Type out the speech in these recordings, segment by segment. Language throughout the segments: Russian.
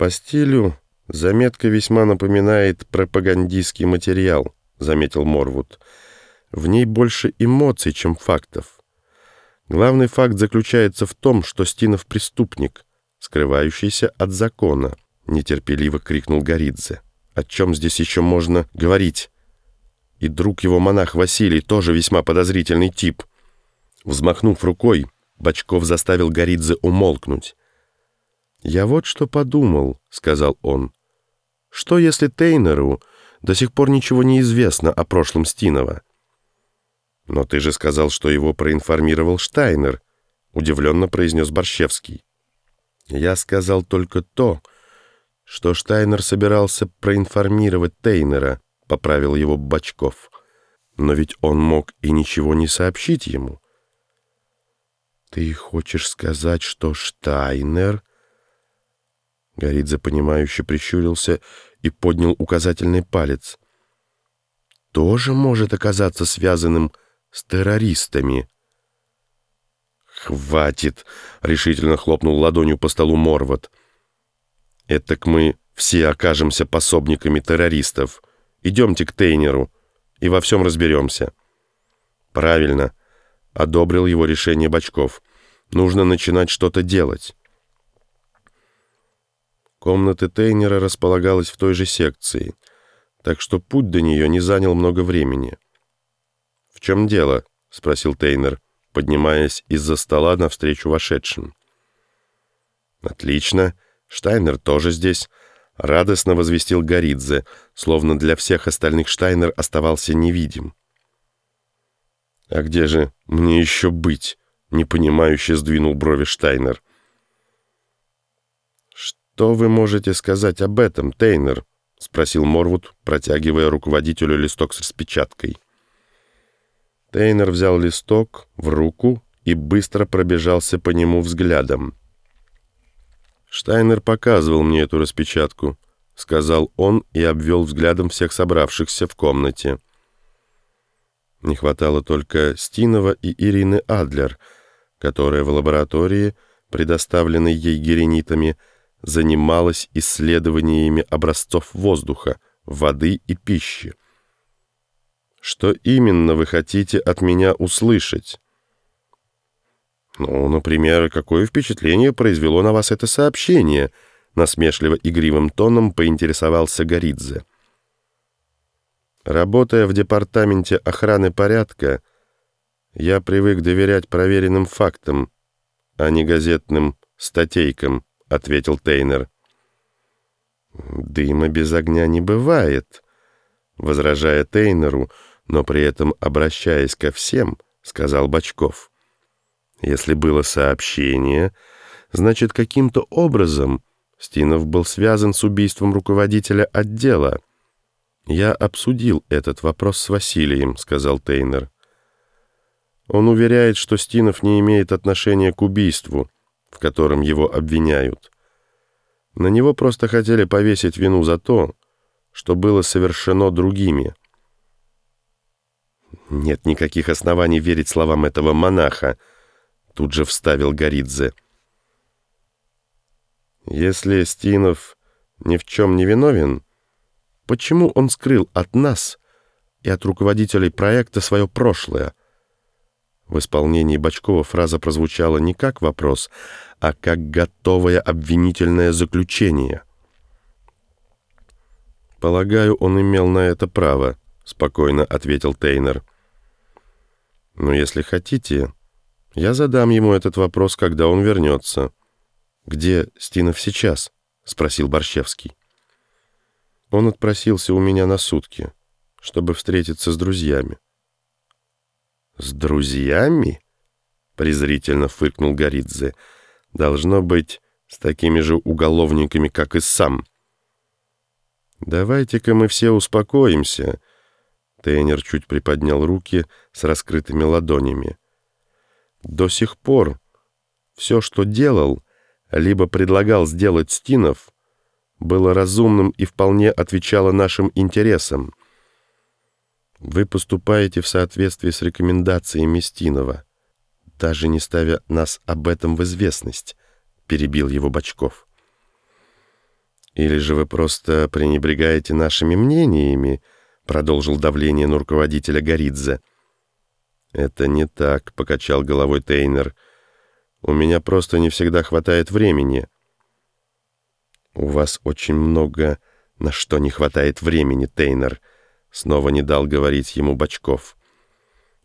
По стилю заметка весьма напоминает пропагандистский материал, заметил Морвуд. В ней больше эмоций, чем фактов. Главный факт заключается в том, что Стинов преступник, скрывающийся от закона, нетерпеливо крикнул Горидзе. О чем здесь еще можно говорить? И друг его монах Василий тоже весьма подозрительный тип. Взмахнув рукой, Бочков заставил Горидзе умолкнуть. «Я вот что подумал», — сказал он. «Что, если Тейнеру до сих пор ничего не известно о прошлом Стинова?» «Но ты же сказал, что его проинформировал Штайнер», — удивленно произнес Борщевский. «Я сказал только то, что Штайнер собирался проинформировать Тейнера», — поправил его Бочков. «Но ведь он мог и ничего не сообщить ему». «Ты хочешь сказать, что Штайнер...» Горидзе, понимающе прищурился и поднял указательный палец. «Тоже может оказаться связанным с террористами». «Хватит!» — решительно хлопнул ладонью по столу Морвот. «Этак мы все окажемся пособниками террористов. Идемте к Тейнеру и во всем разберемся». «Правильно», — одобрил его решение Бочков. «Нужно начинать что-то делать». Комната Тейнера располагалась в той же секции, так что путь до нее не занял много времени. «В чем дело?» — спросил Тейнер, поднимаясь из-за стола навстречу вошедшим. «Отлично. Штайнер тоже здесь», — радостно возвестил Горидзе, словно для всех остальных Штайнер оставался невидим. «А где же мне еще быть?» — непонимающе сдвинул брови Штайнер. «Что вы можете сказать об этом, Тейнер?» — спросил Морвуд, протягивая руководителю листок с распечаткой. Тейнер взял листок в руку и быстро пробежался по нему взглядом. «Штайнер показывал мне эту распечатку», — сказал он и обвел взглядом всех собравшихся в комнате. Не хватало только Стинова и Ирины Адлер, которая в лаборатории, предоставленной ей геренитами, занималась исследованиями образцов воздуха, воды и пищи. Что именно вы хотите от меня услышать? Ну, например, какое впечатление произвело на вас это сообщение? Насмешливо игривым тоном поинтересовался Горидзе. Работая в департаменте охраны порядка, я привык доверять проверенным фактам, а не газетным статейкам, ответил Тейнер. «Дыма без огня не бывает», — возражая Тейнеру, но при этом обращаясь ко всем, сказал Бочков. «Если было сообщение, значит, каким-то образом Стинов был связан с убийством руководителя отдела». «Я обсудил этот вопрос с Василием», — сказал Тейнер. «Он уверяет, что Стинов не имеет отношения к убийству, в котором его обвиняют. На него просто хотели повесить вину за то, что было совершено другими. «Нет никаких оснований верить словам этого монаха», — тут же вставил Горидзе. «Если Стинов ни в чем не виновен, почему он скрыл от нас и от руководителей проекта свое прошлое?» В исполнении Бочкова фраза прозвучала не как вопрос, а как готовое обвинительное заключение. «Полагаю, он имел на это право», — спокойно ответил Тейнер. «Но если хотите, я задам ему этот вопрос, когда он вернется». «Где Стинов сейчас?» — спросил Борщевский. Он отпросился у меня на сутки, чтобы встретиться с друзьями. «С друзьями?» — презрительно фыркнул Горидзе. «Должно быть, с такими же уголовниками, как и сам». «Давайте-ка мы все успокоимся», — Тейнер чуть приподнял руки с раскрытыми ладонями. «До сих пор все, что делал, либо предлагал сделать Стинов, было разумным и вполне отвечало нашим интересам». Вы поступаете в соответствии с рекомендациями Стинова, даже не ставя нас об этом в известность, перебил его Бочков. «Или же вы просто пренебрегаете нашими мнениями?» — продолжил давление на руководителя Горидзе. «Это не так», — покачал головой Тейнер. «У меня просто не всегда хватает времени». «У вас очень много на что не хватает времени, Тейнер», — снова не дал говорить ему Бочков.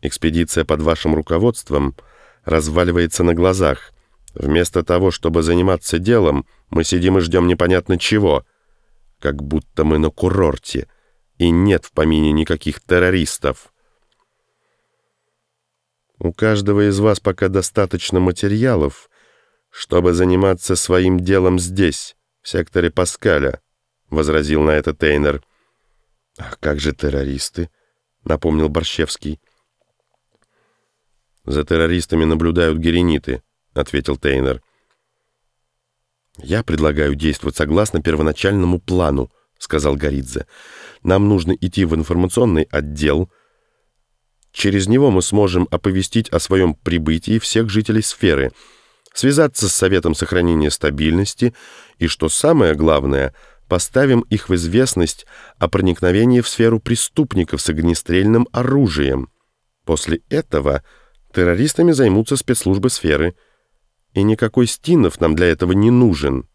«Экспедиция под вашим руководством разваливается на глазах. Вместо того, чтобы заниматься делом, мы сидим и ждем непонятно чего, как будто мы на курорте, и нет в помине никаких террористов». У каждого из вас пока достаточно материалов, чтобы заниматься своим делом здесь, в секторе Паскаля», — возразил на это Тейнер. «А как же террористы?» — напомнил Борщевский. «За террористами наблюдают герениты», — ответил Тейнер. «Я предлагаю действовать согласно первоначальному плану», — сказал Горидзе. «Нам нужно идти в информационный отдел», — Через него мы сможем оповестить о своем прибытии всех жителей сферы, связаться с Советом сохранения стабильности и, что самое главное, поставим их в известность о проникновении в сферу преступников с огнестрельным оружием. После этого террористами займутся спецслужбы сферы, и никакой Стинов нам для этого не нужен.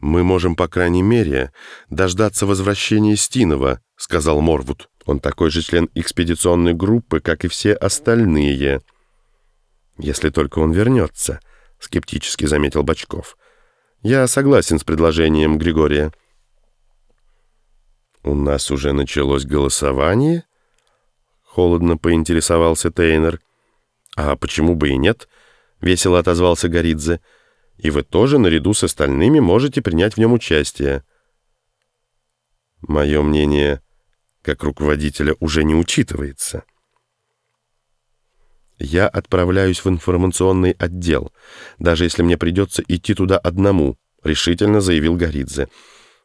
«Мы можем, по крайней мере, дождаться возвращения Стинова», — сказал Морвуд. «Он такой же член экспедиционной группы, как и все остальные». «Если только он вернется», — скептически заметил Бочков. «Я согласен с предложением Григория». «У нас уже началось голосование?» — холодно поинтересовался Тейнер. «А почему бы и нет?» — весело отозвался Горидзе и вы тоже, наряду с остальными, можете принять в нем участие. Мое мнение, как руководителя, уже не учитывается. Я отправляюсь в информационный отдел, даже если мне придется идти туда одному, решительно заявил Горидзе.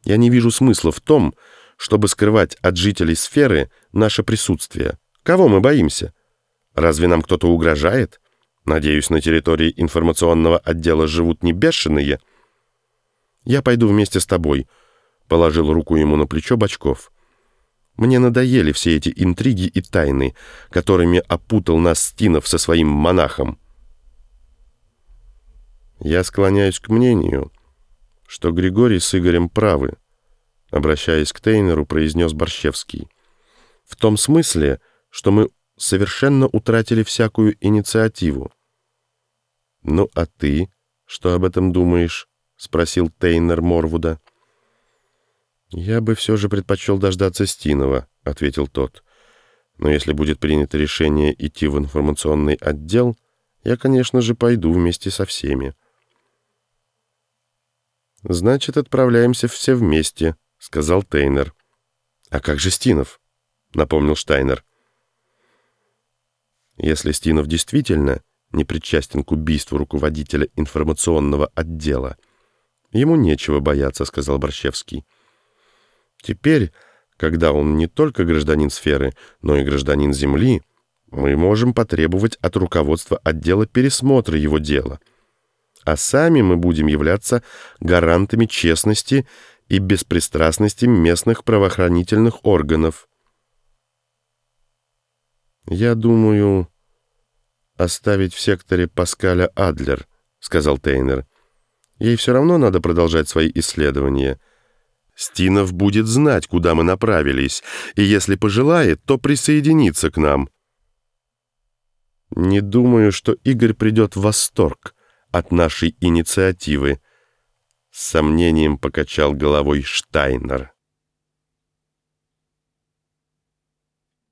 Я не вижу смысла в том, чтобы скрывать от жителей сферы наше присутствие. Кого мы боимся? Разве нам кто-то угрожает? Надеюсь, на территории информационного отдела живут не бешеные. Я пойду вместе с тобой, — положил руку ему на плечо Бочков. Мне надоели все эти интриги и тайны, которыми опутал нас Стинов со своим монахом. Я склоняюсь к мнению, что Григорий с Игорем правы, обращаясь к Тейнеру, произнес Борщевский. В том смысле, что мы совершенно утратили всякую инициативу. «Ну, а ты что об этом думаешь?» — спросил Тейнер Морвуда. «Я бы все же предпочел дождаться Стинова», — ответил тот. «Но если будет принято решение идти в информационный отдел, я, конечно же, пойду вместе со всеми». «Значит, отправляемся все вместе», — сказал Тейнер. «А как же Стинов?» — напомнил Штайнер. «Если Стинов действительно не причастен к убийству руководителя информационного отдела. Ему нечего бояться, сказал Борщевский. Теперь, когда он не только гражданин сферы, но и гражданин Земли, мы можем потребовать от руководства отдела пересмотра его дела. А сами мы будем являться гарантами честности и беспристрастности местных правоохранительных органов. Я думаю оставить в секторе Паскаля Адлер», — сказал Тейнер. «Ей все равно надо продолжать свои исследования. Стинов будет знать, куда мы направились, и если пожелает, то присоединится к нам». «Не думаю, что Игорь придет в восторг от нашей инициативы», — с сомнением покачал головой Штайнер.